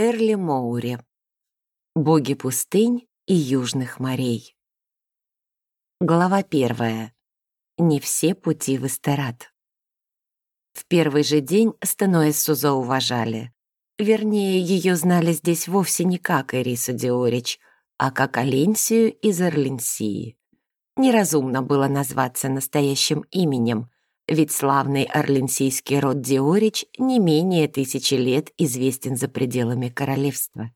Эрли Моури. Боги пустынь и южных морей. Глава первая. Не все пути в Эстерат. В первый же день Стеноэссу зауважали. Вернее, ее знали здесь вовсе не как Эрису Диорич, а как Аленсию из Орленсии. Неразумно было назваться настоящим именем, ведь славный орленсийский род Диорич не менее тысячи лет известен за пределами королевства.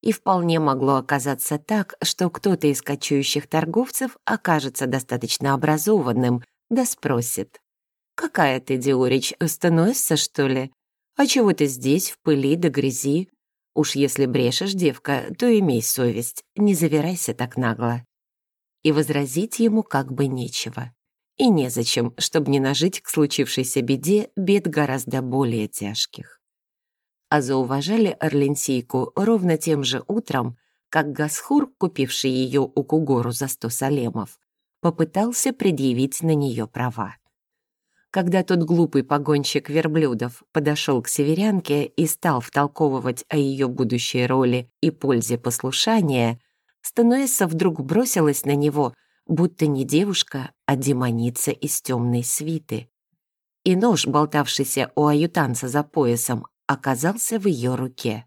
И вполне могло оказаться так, что кто-то из кочующих торговцев окажется достаточно образованным, да спросит. «Какая ты, Диорич, становишься, что ли? А чего ты здесь, в пыли да грязи? Уж если брешешь, девка, то имей совесть, не завирайся так нагло». И возразить ему как бы нечего. И незачем, чтобы не нажить к случившейся беде бед гораздо более тяжких. А зауважали Орленсийку ровно тем же утром, как Гасхур, купивший ее у Кугору за сто салемов, попытался предъявить на нее права. Когда тот глупый погонщик верблюдов подошел к северянке и стал втолковывать о ее будущей роли и пользе послушания, Стануэса вдруг бросилась на него — будто не девушка, а демоница из темной свиты. И нож, болтавшийся у аютанца за поясом, оказался в ее руке.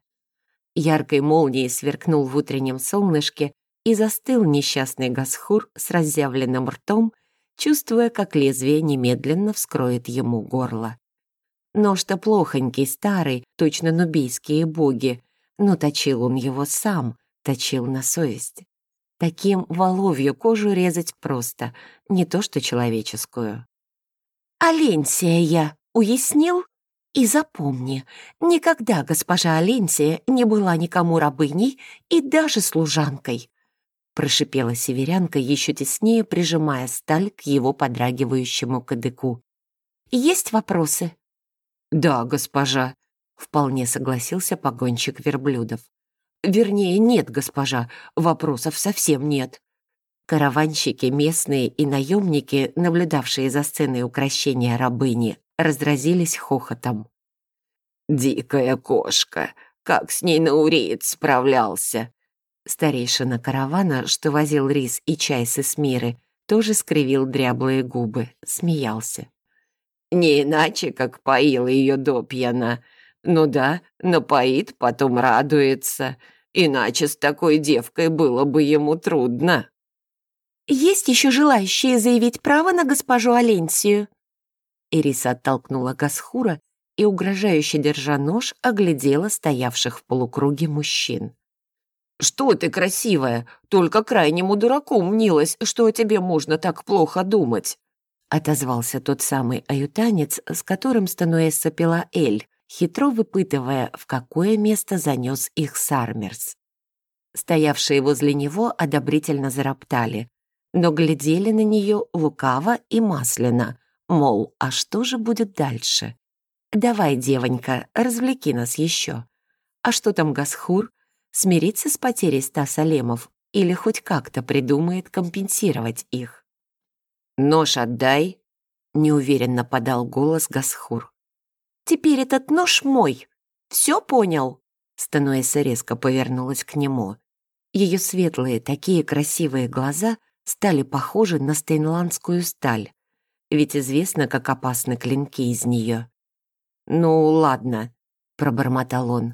Яркой молнией сверкнул в утреннем солнышке и застыл несчастный Гасхур с разъявленным ртом, чувствуя, как лезвие немедленно вскроет ему горло. Нож-то плохонький, старый, точно нубийские боги, но точил он его сам, точил на совесть. Таким воловью кожу резать просто, не то что человеческую. «Аленсия я, уяснил? И запомни, никогда госпожа Аленсия не была никому рабыней и даже служанкой», прошипела северянка, еще теснее прижимая сталь к его подрагивающему кадыку. «Есть вопросы?» «Да, госпожа», — вполне согласился погонщик верблюдов. Вернее, нет, госпожа, вопросов совсем нет. Караванщики, местные и наемники, наблюдавшие за сценой укращения рабыни, разразились хохотом. «Дикая кошка! Как с ней науреец справлялся!» Старейшина каравана, что возил рис и чай с Эсмиры, тоже скривил дряблые губы, смеялся. «Не иначе, как поил ее до пьяна. Ну да, напоит, потом радуется. Иначе с такой девкой было бы ему трудно. «Есть еще желающие заявить право на госпожу Аленсию?» Ириса оттолкнула Гасхура и, угрожающе держа нож, оглядела стоявших в полукруге мужчин. «Что ты, красивая? Только крайнему дураку мнилось, что о тебе можно так плохо думать!» отозвался тот самый аютанец, с которым Стануэсса пила Эль, хитро выпытывая, в какое место занес их Сармерс. Стоявшие возле него одобрительно зароптали, но глядели на нее лукаво и масляно, мол, а что же будет дальше? «Давай, девонька, развлеки нас еще. А что там Гасхур? Смириться с потерей ста салемов или хоть как-то придумает компенсировать их?» «Нож отдай», — неуверенно подал голос Гасхур. Теперь этот нож мой. Все понял?» Стануэса резко повернулась к нему. Ее светлые, такие красивые глаза стали похожи на стейнландскую сталь, ведь известно, как опасны клинки из нее. «Ну, ладно», — пробормотал он.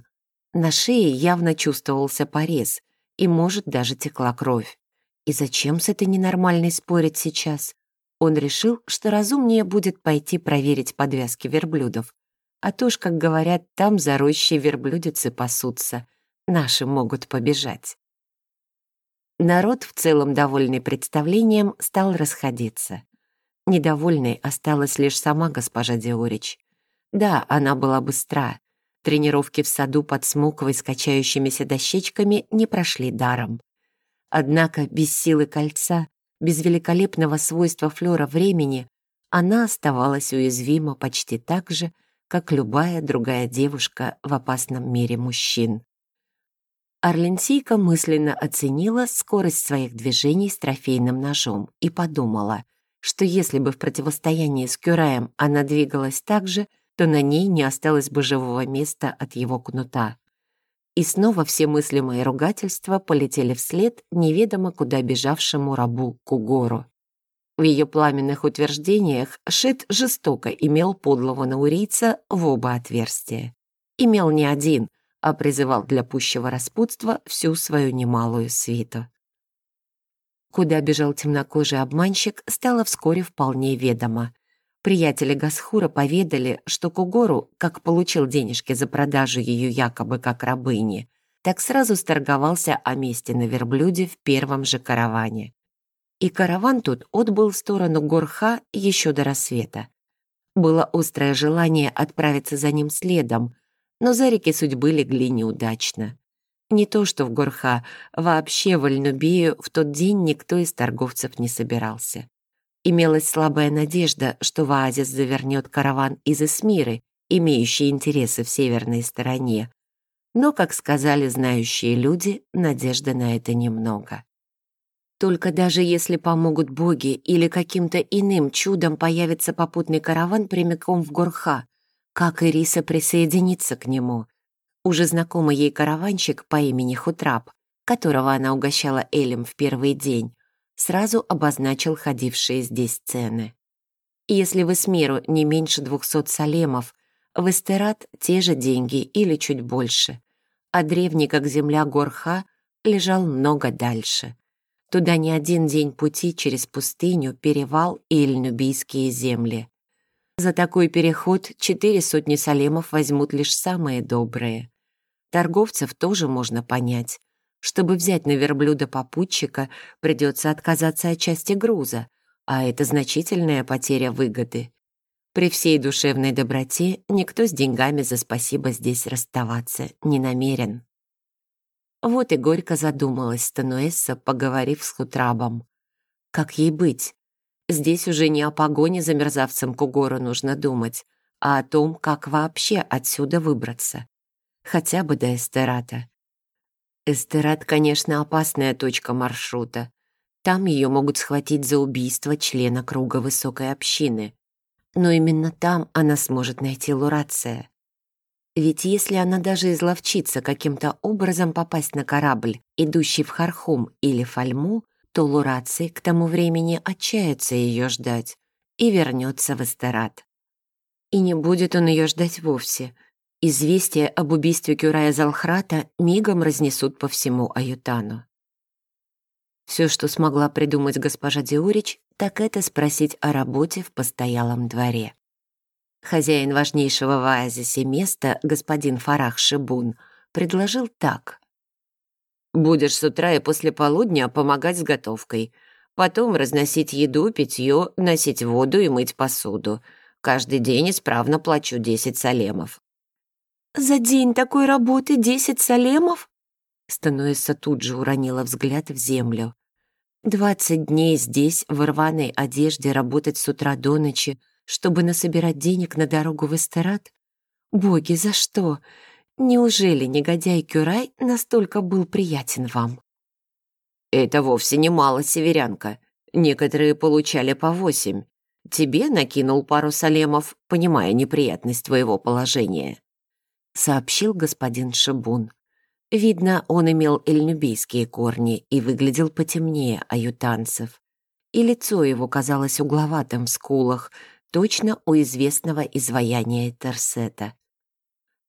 На шее явно чувствовался порез, и, может, даже текла кровь. И зачем с этой ненормальной спорить сейчас? Он решил, что разумнее будет пойти проверить подвязки верблюдов, а то ж, как говорят, там за рощей верблюдицы пасутся. Наши могут побежать. Народ, в целом довольный представлением, стал расходиться. Недовольной осталась лишь сама госпожа Диорич. Да, она была быстра. Тренировки в саду под смоквой с качающимися дощечками не прошли даром. Однако без силы кольца, без великолепного свойства флёра времени, она оставалась уязвима почти так же, как любая другая девушка в опасном мире мужчин. Орленсийка мысленно оценила скорость своих движений с трофейным ножом и подумала, что если бы в противостоянии с Кюраем она двигалась так же, то на ней не осталось бы живого места от его кнута. И снова все мыслимые ругательства полетели вслед неведомо куда бежавшему рабу Кугору. В ее пламенных утверждениях Шит жестоко имел подлого наурийца в оба отверстия. Имел не один, а призывал для пущего распутства всю свою немалую свиту. Куда бежал темнокожий обманщик, стало вскоре вполне ведомо. Приятели Гасхура поведали, что Кугору, как получил денежки за продажу ее якобы как рабыни, так сразу сторговался о месте на верблюде в первом же караване. И караван тут отбыл в сторону Горха еще до рассвета. Было острое желание отправиться за ним следом, но зарики судьбы легли неудачно. Не то что в Горха, вообще в Альнубею в тот день никто из торговцев не собирался. Имелась слабая надежда, что в завернет караван из Эсмиры, имеющий интересы в северной стороне. Но, как сказали знающие люди, надежды на это немного. Только даже если помогут боги или каким-то иным чудом появится попутный караван прямиком в Горха, как Ириса присоединится к нему? Уже знакомый ей караванщик по имени Хутрап, которого она угощала Элем в первый день, сразу обозначил ходившие здесь цены. Если в Эсмиру не меньше двухсот салемов, в Эстерат те же деньги или чуть больше, а древний, как земля Горха, лежал много дальше. Туда не один день пути через пустыню, перевал и эльнубийские земли. За такой переход четыре сотни салемов возьмут лишь самые добрые. Торговцев тоже можно понять. Чтобы взять на верблюда попутчика, придется отказаться от части груза, а это значительная потеря выгоды. При всей душевной доброте никто с деньгами за спасибо здесь расставаться не намерен. Вот и горько задумалась Стануэсса, поговорив с Хутрабом. Как ей быть? Здесь уже не о погоне за мерзавцем Кугора нужно думать, а о том, как вообще отсюда выбраться. Хотя бы до Эстерата. Эстерат, конечно, опасная точка маршрута. Там ее могут схватить за убийство члена круга высокой общины. Но именно там она сможет найти Лурация. Ведь если она даже изловчится каким-то образом попасть на корабль, идущий в Хархум или Фальму, то Лураций к тому времени отчается ее ждать и вернется в Эстерат. И не будет он ее ждать вовсе. Известие об убийстве Кюрая Залхрата мигом разнесут по всему Аютану. Все, что смогла придумать госпожа Диорич, так это спросить о работе в постоялом дворе. Хозяин важнейшего в оазисе места, господин Фарах Шибун, предложил так. Будешь с утра и после полудня помогать с готовкой. Потом разносить еду, питье, носить воду и мыть посуду. Каждый день исправно плачу 10 салемов». «За день такой работы 10 салемов?» Стануэса тут же уронила взгляд в землю. «Двадцать дней здесь, в рваной одежде, работать с утра до ночи, чтобы насобирать денег на дорогу в Эстерат? Боги, за что? Неужели негодяй Кюрай настолько был приятен вам? Это вовсе не мало, северянка. Некоторые получали по восемь. Тебе накинул пару салемов, понимая неприятность твоего положения. Сообщил господин Шибун. Видно, он имел эльнюбийские корни и выглядел потемнее аютанцев. И лицо его казалось угловатым в скулах, точно у известного изваяния Терсета.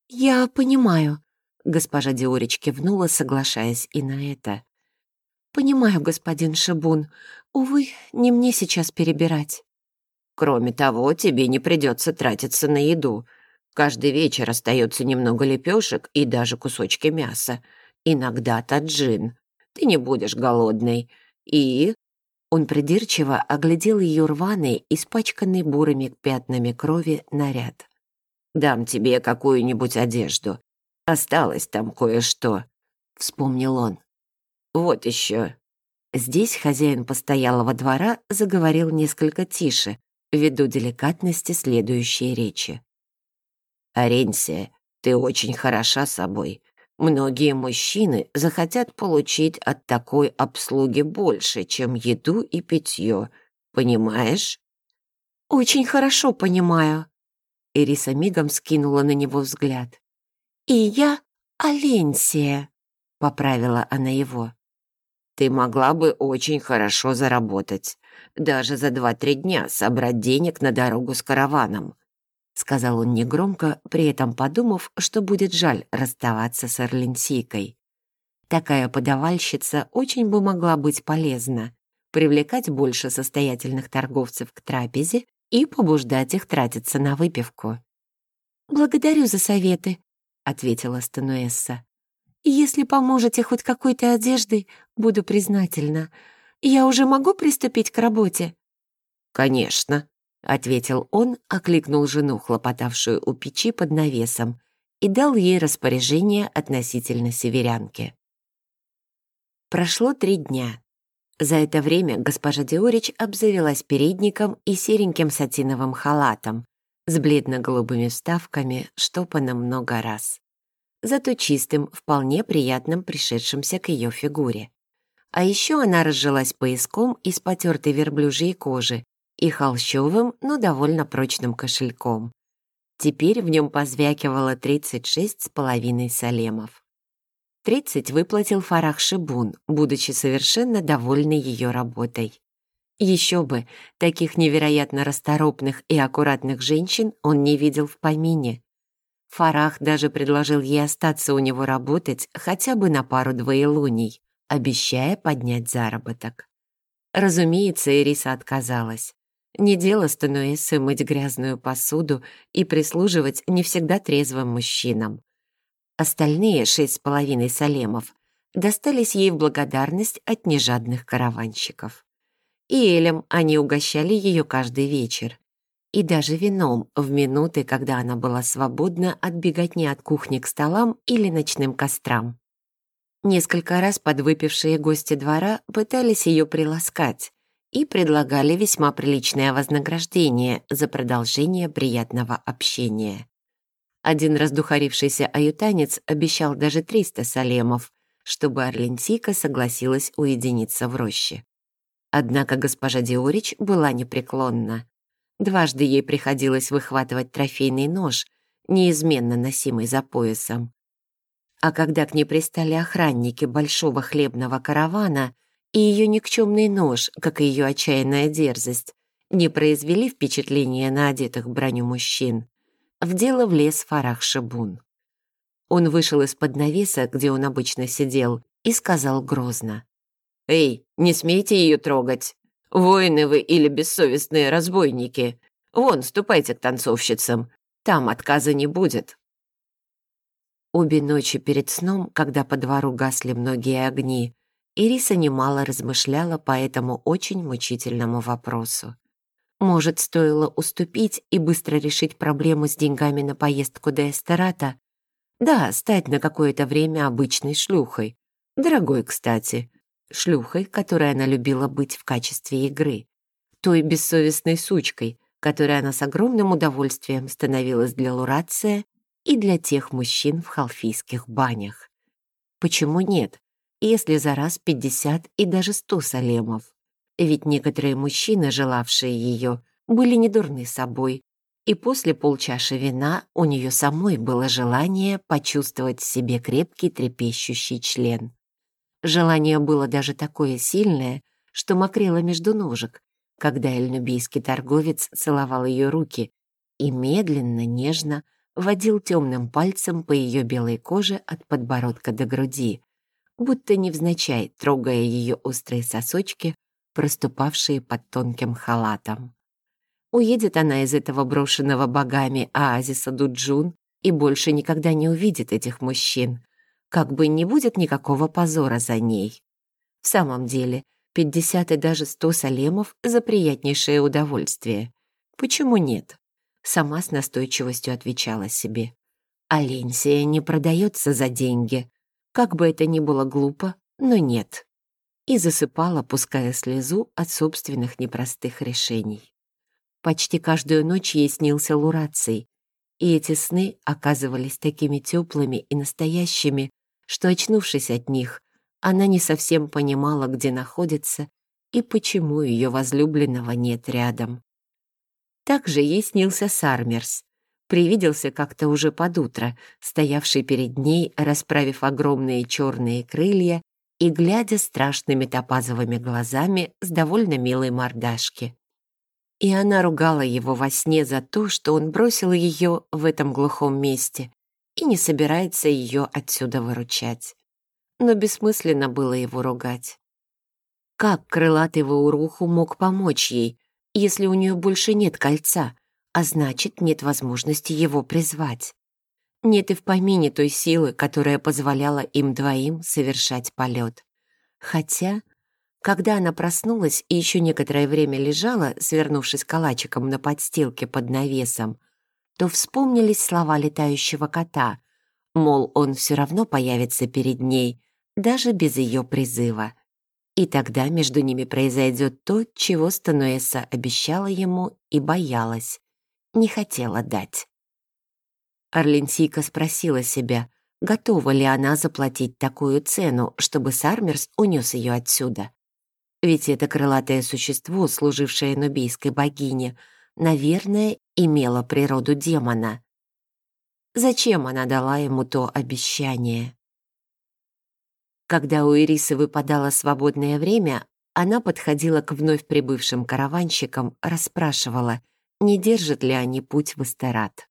«Я понимаю», — госпожа Диорич кивнула, соглашаясь и на это. «Понимаю, господин Шибун. Увы, не мне сейчас перебирать». «Кроме того, тебе не придется тратиться на еду. Каждый вечер остается немного лепешек и даже кусочки мяса. Иногда таджин. Ты не будешь голодной. И...» Он придирчиво оглядел ее рваный, испачканный бурыми пятнами крови наряд. Дам тебе какую-нибудь одежду. Осталось там кое-что», — вспомнил он. «Вот еще». Здесь хозяин постоялого двора заговорил несколько тише, ввиду деликатности следующей речи. «Аренсия, ты очень хороша собой. Многие мужчины захотят получить от такой обслуги больше, чем еду и питье. Понимаешь?» «Очень хорошо понимаю», Эриса мигом скинула на него взгляд. «И я «Аленсия», — поправила она его. «Ты могла бы очень хорошо заработать. Даже за два-три дня собрать денег на дорогу с караваном», — сказал он негромко, при этом подумав, что будет жаль расставаться с Орленсийкой. Такая подавальщица очень бы могла быть полезна, привлекать больше состоятельных торговцев к трапезе и побуждать их тратиться на выпивку. «Благодарю за советы», — ответила Стануэсса. «Если поможете хоть какой-то одеждой, буду признательна. Я уже могу приступить к работе?» «Конечно», — ответил он, окликнул жену, хлопотавшую у печи под навесом, и дал ей распоряжение относительно северянки. Прошло три дня. За это время госпожа Диорич обзавелась передником и сереньким сатиновым халатом с бледно-голубыми вставками, штопанным много раз. Зато чистым, вполне приятным пришедшимся к ее фигуре. А еще она разжилась пояском из потертой верблюжьей кожи и холщовым, но довольно прочным кошельком. Теперь в нем позвякивало 36 с половиной салемов. Тридцать выплатил Фарах Шибун, будучи совершенно довольный ее работой. Еще бы, таких невероятно расторопных и аккуратных женщин он не видел в помине. Фарах даже предложил ей остаться у него работать хотя бы на пару двоелуний, обещая поднять заработок. Разумеется, Ириса отказалась. Не дело Стануэсы мыть грязную посуду и прислуживать не всегда трезвым мужчинам. Остальные шесть с половиной салемов достались ей в благодарность от нежадных караванщиков. И Элем они угощали ее каждый вечер. И даже вином в минуты, когда она была свободна от беготни от кухни к столам или ночным кострам. Несколько раз подвыпившие гости двора пытались ее приласкать и предлагали весьма приличное вознаграждение за продолжение приятного общения. Один раздухарившийся аютанец обещал даже 300 салемов, чтобы Орленсика согласилась уединиться в роще. Однако госпожа Диорич была непреклонна. Дважды ей приходилось выхватывать трофейный нож, неизменно носимый за поясом. А когда к ней пристали охранники большого хлебного каравана, и ее никчемный нож, как и ее отчаянная дерзость, не произвели впечатления на одетых броню мужчин, в дело влез Фарах Шабун. Он вышел из-под навеса, где он обычно сидел, и сказал грозно. «Эй, не смейте ее трогать! Воины вы или бессовестные разбойники! Вон, ступайте к танцовщицам, там отказа не будет!» Обе ночи перед сном, когда по двору гасли многие огни, Ириса немало размышляла по этому очень мучительному вопросу. Может, стоило уступить и быстро решить проблему с деньгами на поездку до Эстерата? Да, стать на какое-то время обычной шлюхой. Дорогой, кстати. Шлюхой, которой она любила быть в качестве игры. Той бессовестной сучкой, которой она с огромным удовольствием становилась для Лурация и для тех мужчин в халфийских банях. Почему нет, если за раз 50 и даже 100 салемов? Ведь некоторые мужчины, желавшие ее, были недурны собой, и после полчаши вина у нее самой было желание почувствовать в себе крепкий трепещущий член. Желание было даже такое сильное, что мокрело между ножек, когда эльнубийский торговец целовал ее руки и медленно, нежно водил темным пальцем по ее белой коже от подбородка до груди, будто невзначай трогая ее острые сосочки проступавшие под тонким халатом. Уедет она из этого брошенного богами оазиса Дуджун и больше никогда не увидит этих мужчин, как бы не будет никакого позора за ней. В самом деле, 50 и даже 100 салемов за приятнейшее удовольствие. Почему нет? Сама с настойчивостью отвечала себе. Аленсия не продается за деньги. Как бы это ни было глупо, но нет и засыпала, пуская слезу от собственных непростых решений. Почти каждую ночь ей снился Лураций, и эти сны оказывались такими теплыми и настоящими, что, очнувшись от них, она не совсем понимала, где находится и почему ее возлюбленного нет рядом. Также ей снился Сармерс, Привиделся как-то уже под утро, стоявший перед ней, расправив огромные черные крылья и глядя страшными топазовыми глазами с довольно милой мордашки. И она ругала его во сне за то, что он бросил ее в этом глухом месте и не собирается ее отсюда выручать. Но бессмысленно было его ругать. Как крылатый Вауруху мог помочь ей, если у нее больше нет кольца, а значит, нет возможности его призвать. Нет и в помине той силы, которая позволяла им двоим совершать полет. Хотя, когда она проснулась и еще некоторое время лежала, свернувшись калачиком на подстилке под навесом, то вспомнились слова летающего кота, мол, он все равно появится перед ней, даже без ее призыва. И тогда между ними произойдет то, чего Стануэса обещала ему и боялась, не хотела дать. Орленсийка спросила себя, готова ли она заплатить такую цену, чтобы Сармерс унес ее отсюда. Ведь это крылатое существо, служившее нубийской богине, наверное, имело природу демона. Зачем она дала ему то обещание? Когда у Ирисы выпадало свободное время, она подходила к вновь прибывшим караванщикам, расспрашивала, не держат ли они путь в Эстерат.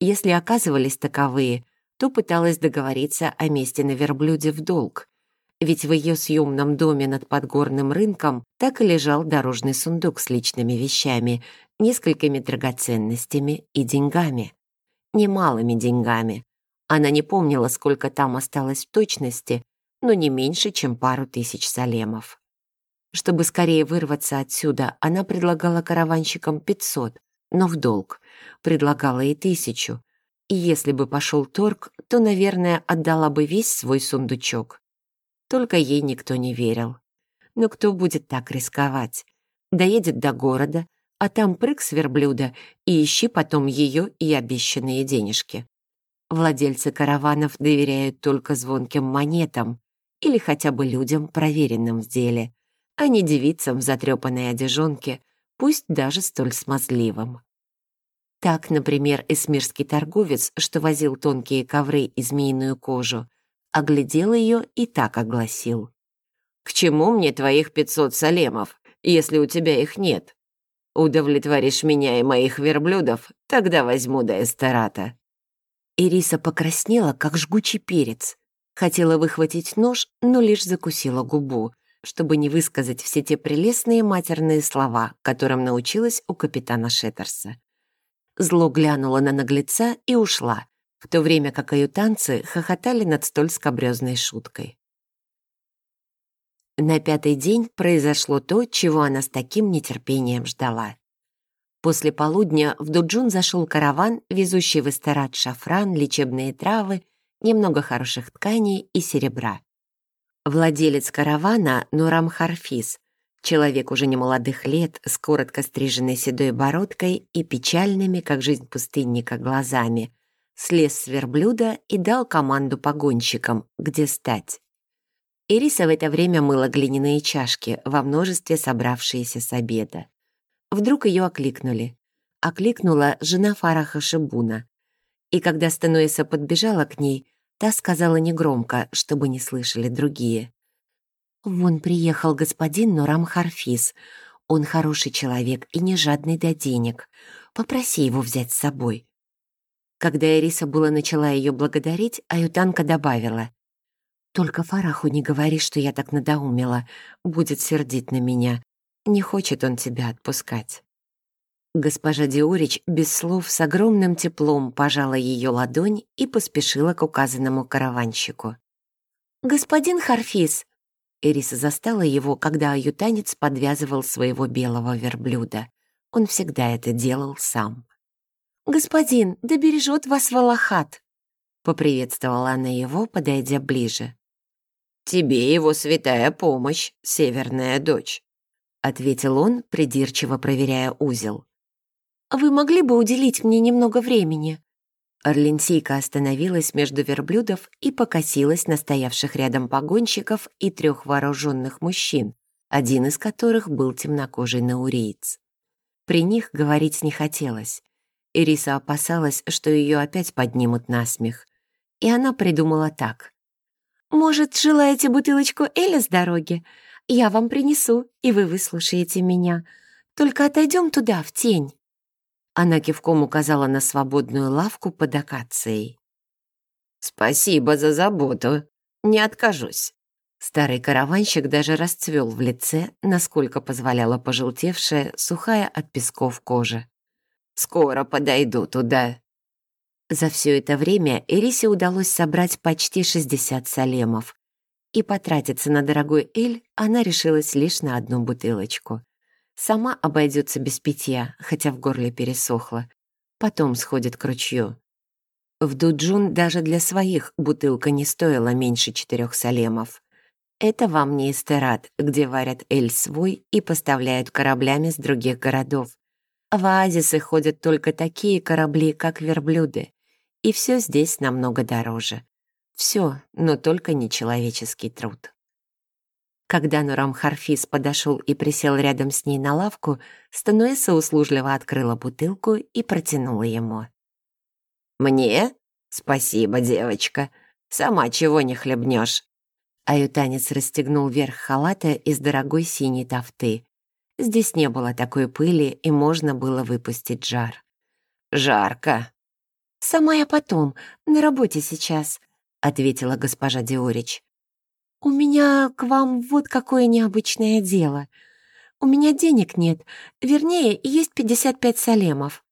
Если оказывались таковые, то пыталась договориться о месте на верблюде в долг, ведь в ее съемном доме над подгорным рынком так и лежал дорожный сундук с личными вещами, несколькими драгоценностями и деньгами. Немалыми деньгами. Она не помнила, сколько там осталось в точности, но не меньше, чем пару тысяч салемов. Чтобы скорее вырваться отсюда, она предлагала караванщикам 500, но в долг. Предлагала и тысячу. И если бы пошел торг, то, наверное, отдала бы весь свой сундучок. Только ей никто не верил. Но кто будет так рисковать? Доедет до города, а там прыг с верблюда и ищи потом ее и обещанные денежки. Владельцы караванов доверяют только звонким монетам или хотя бы людям, проверенным в деле — а не девицам в затрепанной одежонке, пусть даже столь смазливым. Так, например, эсмирский торговец, что возил тонкие ковры и змеиную кожу, оглядел ее и так огласил. «К чему мне твоих пятьсот салемов, если у тебя их нет? Удовлетворишь меня и моих верблюдов, тогда возьму до эстерата». Ириса покраснела, как жгучий перец. Хотела выхватить нож, но лишь закусила губу, чтобы не высказать все те прелестные матерные слова, которым научилась у капитана Шеттерса. Зло глянула на наглеца и ушла, в то время как аютанцы хохотали над столь скобрёзной шуткой. На пятый день произошло то, чего она с таким нетерпением ждала. После полудня в Дуджун зашел караван, везущий в Эстерат шафран, лечебные травы, немного хороших тканей и серебра. Владелец каравана Нурам Харфис, человек уже немолодых лет, с коротко стриженной седой бородкой и печальными, как жизнь пустынника, глазами, слез с верблюда и дал команду погонщикам, где стать. Ириса в это время мыла глиняные чашки, во множестве собравшиеся с обеда. Вдруг ее окликнули. Окликнула жена Фараха Шибуна. И когда Стануэса подбежала к ней, Та сказала негромко, чтобы не слышали другие. «Вон приехал господин Нурам Харфис. Он хороший человек и не жадный до денег. Попроси его взять с собой». Когда Эриса была начала ее благодарить, Аютанка добавила. «Только Фараху не говори, что я так надоумила. Будет сердить на меня. Не хочет он тебя отпускать». Госпожа Диорич без слов с огромным теплом пожала ее ладонь и поспешила к указанному караванщику. «Господин Харфис!» Эриса застала его, когда аютанец подвязывал своего белого верблюда. Он всегда это делал сам. «Господин, да бережет вас Валахат!» Поприветствовала она его, подойдя ближе. «Тебе его святая помощь, северная дочь», — ответил он, придирчиво проверяя узел. «Вы могли бы уделить мне немного времени?» Орленсийка остановилась между верблюдов и покосилась на стоявших рядом погонщиков и трех вооруженных мужчин, один из которых был темнокожий науриец. При них говорить не хотелось. Ириса опасалась, что ее опять поднимут на смех. И она придумала так. «Может, желаете бутылочку Эля с дороги? Я вам принесу, и вы выслушаете меня. Только отойдем туда, в тень». Она кивком указала на свободную лавку под акацией. «Спасибо за заботу. Не откажусь». Старый караванщик даже расцвел в лице, насколько позволяла пожелтевшая, сухая от песков кожа. «Скоро подойду туда». За все это время Эрисе удалось собрать почти 60 салемов. И потратиться на дорогой эль она решилась лишь на одну бутылочку. Сама обойдется без питья, хотя в горле пересохло. Потом сходит к ручью. В Дуджун даже для своих бутылка не стоила меньше четырех салемов. Это вам не эстерат, где варят эль свой и поставляют кораблями с других городов. В оазисы ходят только такие корабли, как верблюды. И все здесь намного дороже. Все, но только не человеческий труд. Когда Нурам Харфис подошел и присел рядом с ней на лавку, Стануэса услужливо открыла бутылку и протянула ему. «Мне? Спасибо, девочка. Сама чего не хлебнешь. Аютанец расстегнул верх халата из дорогой синей тафты. Здесь не было такой пыли, и можно было выпустить жар. «Жарко». «Сама я потом, на работе сейчас», — ответила госпожа Диорич. «У меня к вам вот какое необычное дело. У меня денег нет, вернее, есть 55 салемов».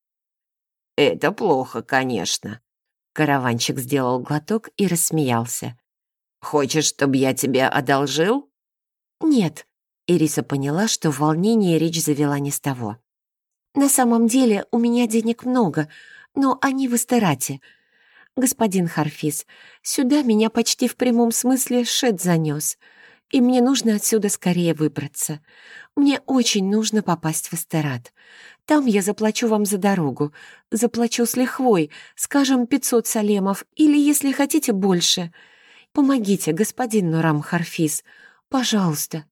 «Это плохо, конечно». Караванщик сделал глоток и рассмеялся. Хочешь, чтобы я тебе одолжил?» «Нет», — Ириса поняла, что в волнении речь завела не с того. «На самом деле у меня денег много, но они в эстерате. Господин Харфис, сюда меня почти в прямом смысле шед занес, и мне нужно отсюда скорее выбраться. Мне очень нужно попасть в эстерат. Там я заплачу вам за дорогу, заплачу с лихвой, скажем, 500 салемов, или, если хотите, больше». Помогите, господин Нурам Харфиз, пожалуйста».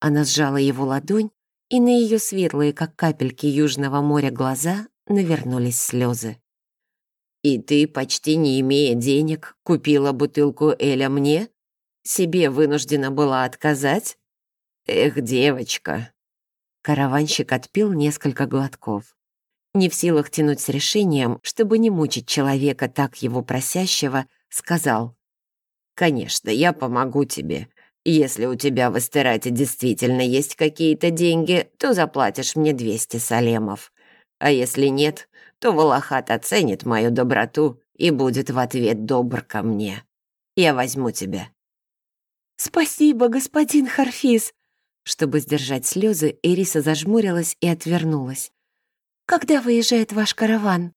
Она сжала его ладонь, и на ее светлые, как капельки Южного моря, глаза навернулись слезы. «И ты, почти не имея денег, купила бутылку Эля мне? Себе вынуждена была отказать? Эх, девочка!» Караванщик отпил несколько глотков. Не в силах тянуть с решением, чтобы не мучить человека так его просящего, сказал «Конечно, я помогу тебе. Если у тебя в Эстерате действительно есть какие-то деньги, то заплатишь мне 200 салемов. А если нет, то Волохат оценит мою доброту и будет в ответ добр ко мне. Я возьму тебя». «Спасибо, господин Харфиз!» Чтобы сдержать слезы, Эриса зажмурилась и отвернулась. «Когда выезжает ваш караван?»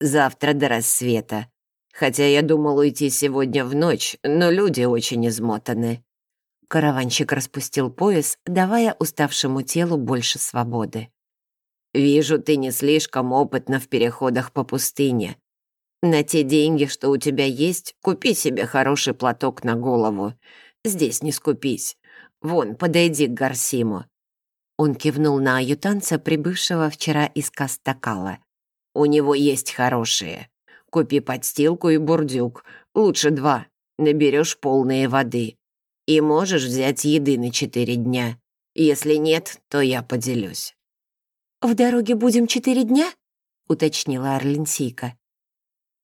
«Завтра до рассвета. Хотя я думал уйти сегодня в ночь, но люди очень измотаны». Караванщик распустил пояс, давая уставшему телу больше свободы. «Вижу, ты не слишком опытна в переходах по пустыне. На те деньги, что у тебя есть, купи себе хороший платок на голову. Здесь не скупись. Вон, подойди к Гарсиму». Он кивнул на аютанца, прибывшего вчера из Кастакала. «У него есть хорошие. Купи подстилку и бурдюк, лучше два. Наберешь полные воды. И можешь взять еды на четыре дня. Если нет, то я поделюсь». «В дороге будем четыре дня?» — уточнила Орленсийка.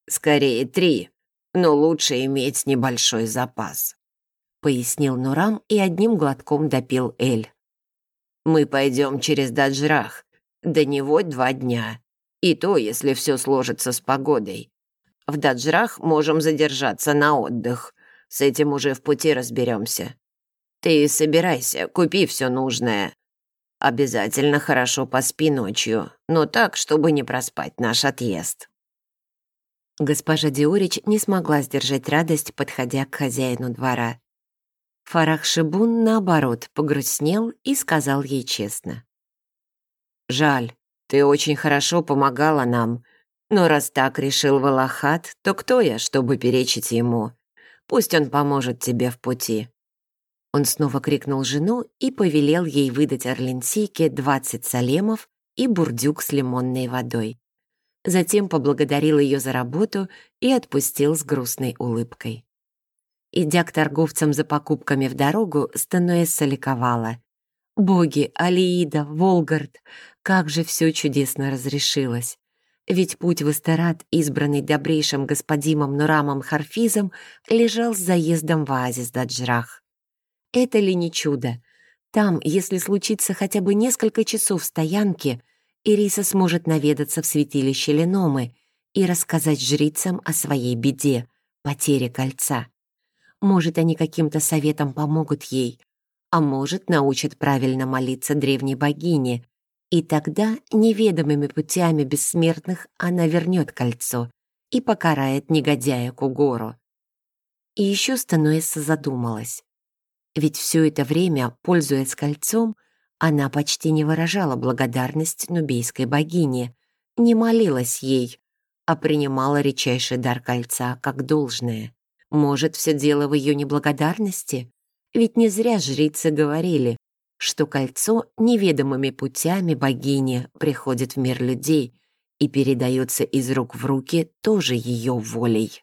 «Скорее три, но лучше иметь небольшой запас», — пояснил Нурам и одним глотком допил Эль. «Мы пойдем через Даджрах, до него два дня, и то, если все сложится с погодой. В Даджрах можем задержаться на отдых. С этим уже в пути разберемся. Ты собирайся, купи все нужное. Обязательно хорошо поспи ночью, но так, чтобы не проспать наш отъезд». Госпожа Диорич не смогла сдержать радость, подходя к хозяину двора. Фарах Шибун, наоборот, погрустнел и сказал ей честно. «Жаль, ты очень хорошо помогала нам, но раз так решил Валахат, то кто я, чтобы перечить ему? Пусть он поможет тебе в пути». Он снова крикнул жену и повелел ей выдать Орленсийке 20 салемов и бурдюк с лимонной водой. затем поблагодарил ее за работу и отпустил с грустной улыбкой. Идя к торговцам за покупками в дорогу, Стануэсса ликовала. Боги, Алиида, Волгард, как же все чудесно разрешилось. Ведь путь в Эстерат, избранный добрейшим господином Нурамом Харфизом, лежал с заездом в оазис Даджрах. Это ли не чудо? Там, если случится хотя бы несколько часов стоянки, Ириса сможет наведаться в святилище Леномы и рассказать жрицам о своей беде — потере кольца. Может, они каким-то советом помогут ей, а может, научат правильно молиться древней богине, и тогда неведомыми путями бессмертных она вернет кольцо и покарает негодяя Кугору. И еще Стануэса задумалась. Ведь все это время, пользуясь кольцом, она почти не выражала благодарность нубейской богине, не молилась ей, а принимала редчайший дар кольца как должное. Может, все дело в ее неблагодарности? Ведь не зря жрицы говорили, что кольцо неведомыми путями богини приходит в мир людей и передается из рук в руки тоже ее волей.